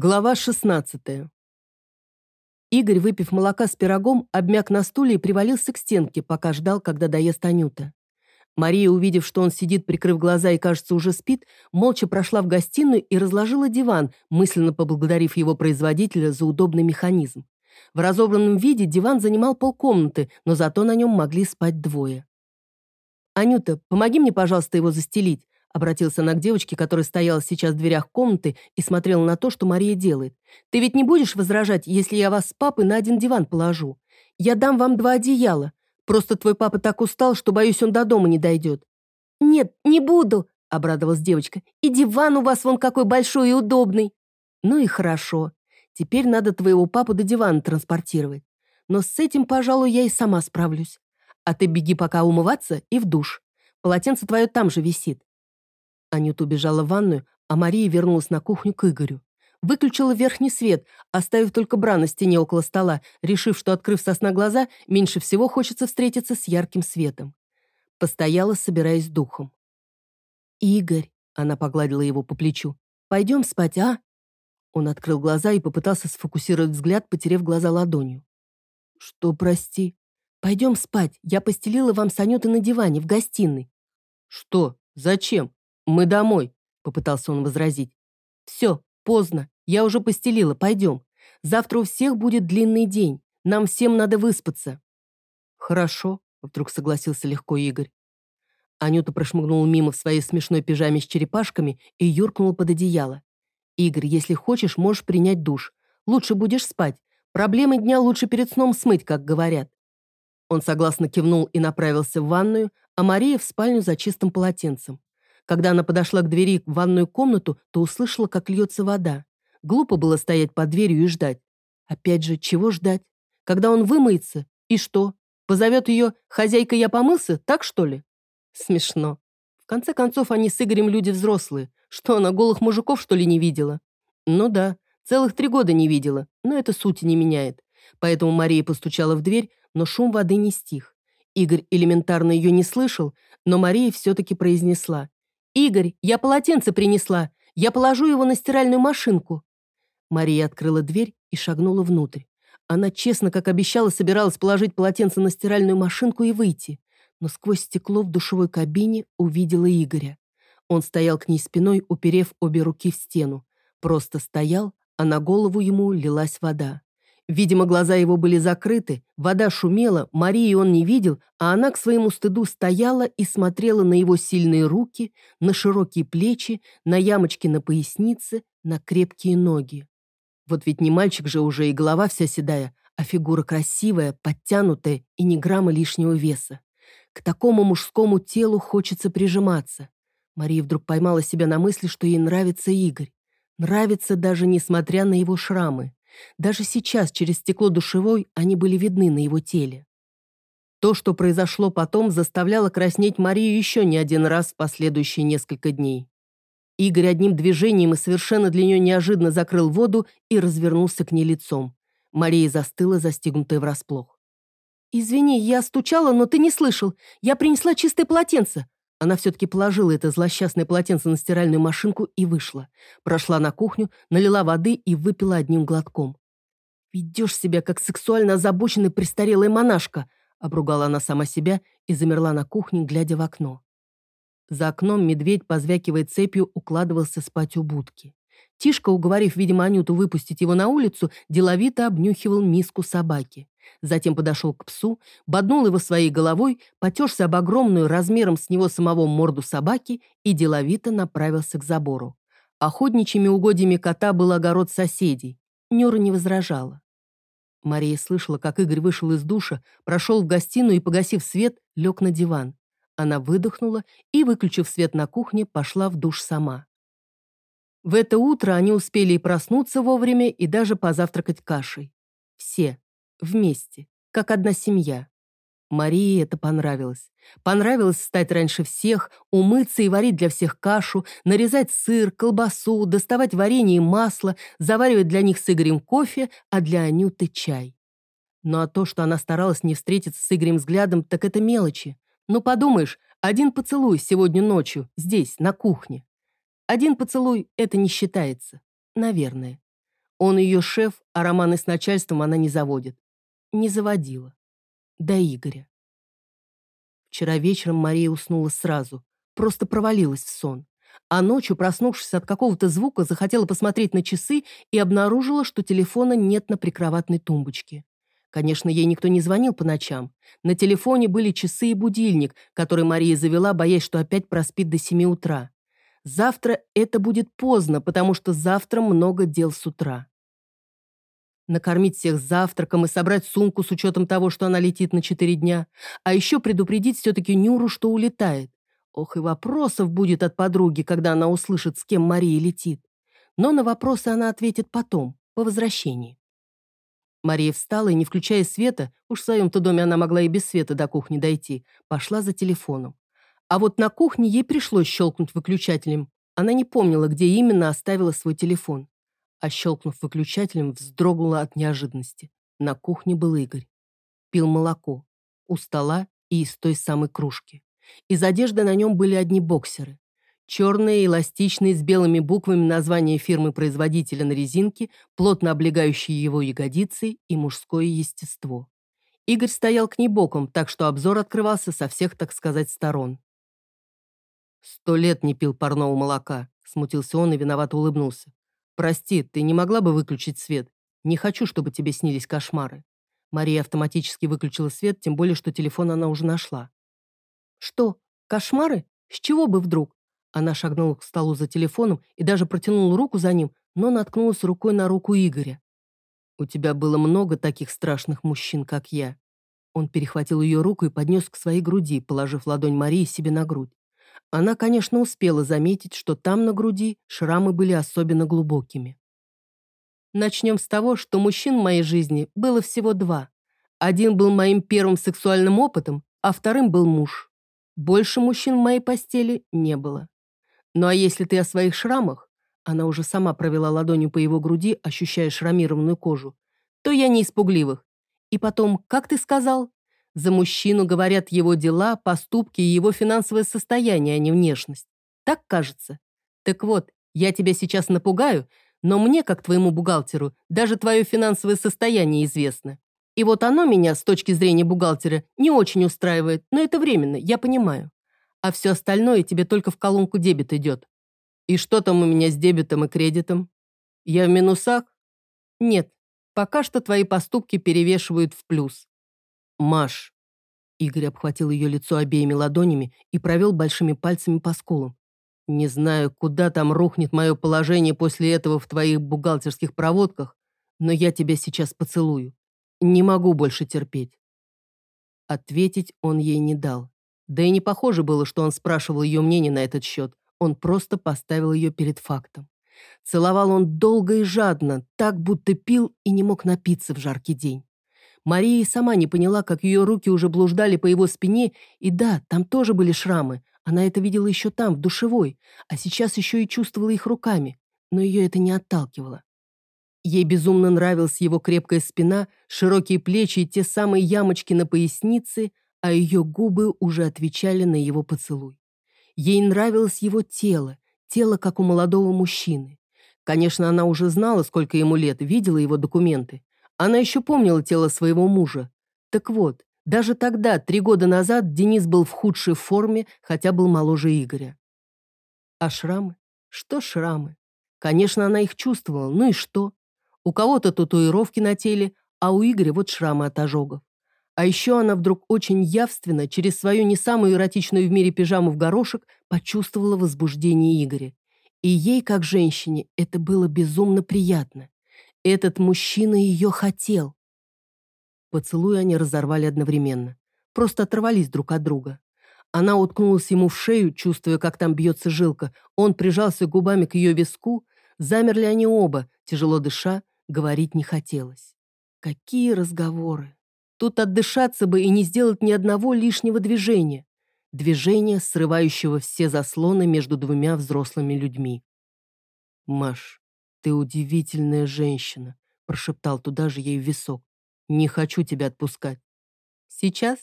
Глава 16. Игорь, выпив молока с пирогом, обмяк на стуле и привалился к стенке, пока ждал, когда доест Анюта. Мария, увидев, что он сидит, прикрыв глаза и, кажется, уже спит, молча прошла в гостиную и разложила диван, мысленно поблагодарив его производителя за удобный механизм. В разобранном виде диван занимал полкомнаты, но зато на нем могли спать двое. «Анюта, помоги мне, пожалуйста, его застелить», Обратился она к девочке, которая стояла сейчас в дверях комнаты и смотрела на то, что Мария делает. «Ты ведь не будешь возражать, если я вас с папой на один диван положу? Я дам вам два одеяла. Просто твой папа так устал, что, боюсь, он до дома не дойдет». «Нет, не буду», — обрадовалась девочка. «И диван у вас вон какой большой и удобный». «Ну и хорошо. Теперь надо твоего папу до дивана транспортировать. Но с этим, пожалуй, я и сама справлюсь. А ты беги пока умываться и в душ. Полотенце твое там же висит. Анюта убежала в ванную, а Мария вернулась на кухню к Игорю. Выключила верхний свет, оставив только бра на стене около стола, решив, что, открыв сосна глаза, меньше всего хочется встретиться с ярким светом. Постояла, собираясь духом. «Игорь», — она погладила его по плечу, — «пойдем спать, а?» Он открыл глаза и попытался сфокусировать взгляд, потеряв глаза ладонью. «Что, прости?» «Пойдем спать. Я постелила вам с Анютой на диване в гостиной». «Что? Зачем?» «Мы домой», — попытался он возразить. «Все, поздно. Я уже постелила. Пойдем. Завтра у всех будет длинный день. Нам всем надо выспаться». «Хорошо», — вдруг согласился легко Игорь. Анюта прошмыгнула мимо в своей смешной пижаме с черепашками и юркнула под одеяло. «Игорь, если хочешь, можешь принять душ. Лучше будешь спать. Проблемы дня лучше перед сном смыть, как говорят». Он согласно кивнул и направился в ванную, а Мария в спальню за чистым полотенцем. Когда она подошла к двери в ванную комнату, то услышала, как льется вода. Глупо было стоять под дверью и ждать. Опять же, чего ждать? Когда он вымоется? И что? Позовет ее «Хозяйка, я помылся?» Так, что ли? Смешно. В конце концов, они с Игорем люди взрослые. Что, она голых мужиков, что ли, не видела? Ну да, целых три года не видела, но это сути не меняет. Поэтому Мария постучала в дверь, но шум воды не стих. Игорь элементарно ее не слышал, но Мария все-таки произнесла. «Игорь, я полотенце принесла. Я положу его на стиральную машинку». Мария открыла дверь и шагнула внутрь. Она честно, как обещала, собиралась положить полотенце на стиральную машинку и выйти. Но сквозь стекло в душевой кабине увидела Игоря. Он стоял к ней спиной, уперев обе руки в стену. Просто стоял, а на голову ему лилась вода. Видимо, глаза его были закрыты, вода шумела, Марии он не видел, а она к своему стыду стояла и смотрела на его сильные руки, на широкие плечи, на ямочки на пояснице, на крепкие ноги. Вот ведь не мальчик же уже и голова вся седая, а фигура красивая, подтянутая и ни грамма лишнего веса. К такому мужскому телу хочется прижиматься. Мария вдруг поймала себя на мысли, что ей нравится Игорь. Нравится даже несмотря на его шрамы. Даже сейчас, через стекло душевой, они были видны на его теле. То, что произошло потом, заставляло краснеть Марию еще не один раз в последующие несколько дней. Игорь одним движением и совершенно для нее неожиданно закрыл воду и развернулся к ней лицом. Мария застыла, застигнутая врасплох. «Извини, я стучала, но ты не слышал. Я принесла чистое полотенце. Она все-таки положила это злосчастное полотенце на стиральную машинку и вышла. Прошла на кухню, налила воды и выпила одним глотком. «Ведешь себя, как сексуально озабоченная престарелая монашка», обругала она сама себя и замерла на кухне, глядя в окно. За окном медведь, позвякивая цепью, укладывался спать у будки. Тишка, уговорив, видимо, Анюту выпустить его на улицу, деловито обнюхивал миску собаки. Затем подошел к псу, боднул его своей головой, потерся об огромную размером с него самого морду собаки и деловито направился к забору. Охотничьими угодьями кота был огород соседей. Нюра не возражала. Мария слышала, как Игорь вышел из душа, прошел в гостиную и, погасив свет, лег на диван. Она выдохнула и, выключив свет на кухне, пошла в душ сама. В это утро они успели и проснуться вовремя, и даже позавтракать кашей. Все. Вместе. Как одна семья. Марии это понравилось. Понравилось встать раньше всех, умыться и варить для всех кашу, нарезать сыр, колбасу, доставать варенье и масло, заваривать для них с Игорем кофе, а для Анюты чай. Ну а то, что она старалась не встретиться с Игорем взглядом, так это мелочи. Ну подумаешь, один поцелуй сегодня ночью, здесь, на кухне. Один поцелуй — это не считается. Наверное. Он ее шеф, а романы с начальством она не заводит. Не заводила. До Игоря. Вчера вечером Мария уснула сразу, просто провалилась в сон. А ночью, проснувшись от какого-то звука, захотела посмотреть на часы и обнаружила, что телефона нет на прикроватной тумбочке. Конечно, ей никто не звонил по ночам. На телефоне были часы и будильник, который Мария завела, боясь, что опять проспит до семи утра. Завтра это будет поздно, потому что завтра много дел с утра. Накормить всех завтраком и собрать сумку с учетом того, что она летит на четыре дня. А еще предупредить все-таки Нюру, что улетает. Ох, и вопросов будет от подруги, когда она услышит, с кем Мария летит. Но на вопросы она ответит потом, по возвращении. Мария встала и, не включая света, уж в своем-то доме она могла и без света до кухни дойти, пошла за телефоном. А вот на кухне ей пришлось щелкнуть выключателем. Она не помнила, где именно оставила свой телефон. А щелкнув выключателем, вздрогнула от неожиданности. На кухне был Игорь. Пил молоко. У стола и из той самой кружки. Из одежды на нем были одни боксеры. Черные, эластичные, с белыми буквами название фирмы-производителя на резинке, плотно облегающие его ягодицы и мужское естество. Игорь стоял к ней боком, так что обзор открывался со всех, так сказать, сторон. «Сто лет не пил парного молока», — смутился он и виновато улыбнулся. «Прости, ты не могла бы выключить свет? Не хочу, чтобы тебе снились кошмары». Мария автоматически выключила свет, тем более, что телефон она уже нашла. «Что, кошмары? С чего бы вдруг?» Она шагнула к столу за телефоном и даже протянула руку за ним, но наткнулась рукой на руку Игоря. «У тебя было много таких страшных мужчин, как я». Он перехватил ее руку и поднес к своей груди, положив ладонь Марии себе на грудь. Она, конечно, успела заметить, что там на груди шрамы были особенно глубокими. Начнем с того, что мужчин в моей жизни было всего два. Один был моим первым сексуальным опытом, а вторым был муж. Больше мужчин в моей постели не было. Ну а если ты о своих шрамах, она уже сама провела ладонью по его груди, ощущая шрамированную кожу, то я не испугливых. И потом, как ты сказал, за мужчину говорят его дела, поступки и его финансовое состояние, а не внешность. Так кажется? Так вот, я тебя сейчас напугаю, но мне, как твоему бухгалтеру, даже твое финансовое состояние известно. И вот оно меня, с точки зрения бухгалтера, не очень устраивает, но это временно, я понимаю. А все остальное тебе только в колонку дебет идет. И что там у меня с дебетом и кредитом? Я в минусах? Нет, пока что твои поступки перевешивают в плюс. «Маш!» Игорь обхватил ее лицо обеими ладонями и провел большими пальцами по скулам. «Не знаю, куда там рухнет мое положение после этого в твоих бухгалтерских проводках, но я тебя сейчас поцелую. Не могу больше терпеть». Ответить он ей не дал. Да и не похоже было, что он спрашивал ее мнение на этот счет. Он просто поставил ее перед фактом. Целовал он долго и жадно, так будто пил и не мог напиться в жаркий день. Мария сама не поняла, как ее руки уже блуждали по его спине, и да, там тоже были шрамы. Она это видела еще там, в душевой, а сейчас еще и чувствовала их руками, но ее это не отталкивало. Ей безумно нравилась его крепкая спина, широкие плечи и те самые ямочки на пояснице, а ее губы уже отвечали на его поцелуй. Ей нравилось его тело, тело, как у молодого мужчины. Конечно, она уже знала, сколько ему лет, видела его документы. Она еще помнила тело своего мужа. Так вот, даже тогда, три года назад, Денис был в худшей форме, хотя был моложе Игоря. А шрамы? Что шрамы? Конечно, она их чувствовала, ну и что? У кого-то татуировки на теле, а у Игоря вот шрамы от ожогов. А еще она вдруг очень явственно, через свою не самую эротичную в мире пижаму в горошек, почувствовала возбуждение Игоря. И ей, как женщине, это было безумно приятно. Этот мужчина ее хотел. Поцелуй они разорвали одновременно. Просто оторвались друг от друга. Она уткнулась ему в шею, чувствуя, как там бьется жилка. Он прижался губами к ее виску. Замерли они оба, тяжело дыша, говорить не хотелось. Какие разговоры! Тут отдышаться бы и не сделать ни одного лишнего движения. Движения, срывающего все заслоны между двумя взрослыми людьми. «Маш, «Ты удивительная женщина», — прошептал туда же ей в висок. «Не хочу тебя отпускать». «Сейчас?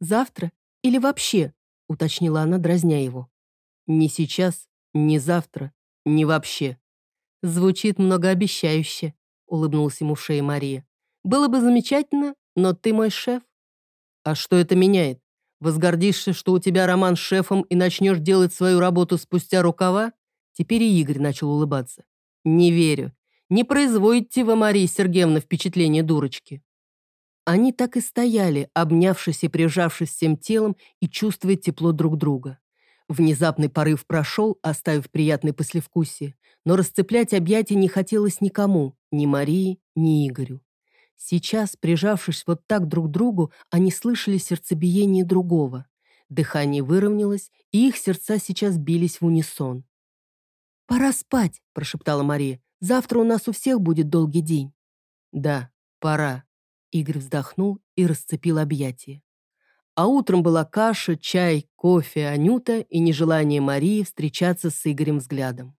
Завтра? Или вообще?» — уточнила она, дразня его. «Не сейчас, не завтра, не вообще». Звучит многообещающе. улыбнулась ему в шее Мария. «Было бы замечательно, но ты мой шеф». «А что это меняет? Возгордишься, что у тебя роман с шефом и начнешь делать свою работу спустя рукава?» Теперь и Игорь начал улыбаться. «Не верю. Не производите вы, Мария Сергеевна, впечатление дурочки». Они так и стояли, обнявшись и прижавшись всем телом и чувствуя тепло друг друга. Внезапный порыв прошел, оставив приятное послевкусие, но расцеплять объятия не хотелось никому, ни Марии, ни Игорю. Сейчас, прижавшись вот так друг к другу, они слышали сердцебиение другого. Дыхание выровнялось, и их сердца сейчас бились в унисон. «Пора спать», – прошептала Мария. «Завтра у нас у всех будет долгий день». «Да, пора», Игорь вздохнул и расцепил объятия. А утром была каша, чай, кофе, Анюта и нежелание Марии встречаться с Игорем взглядом.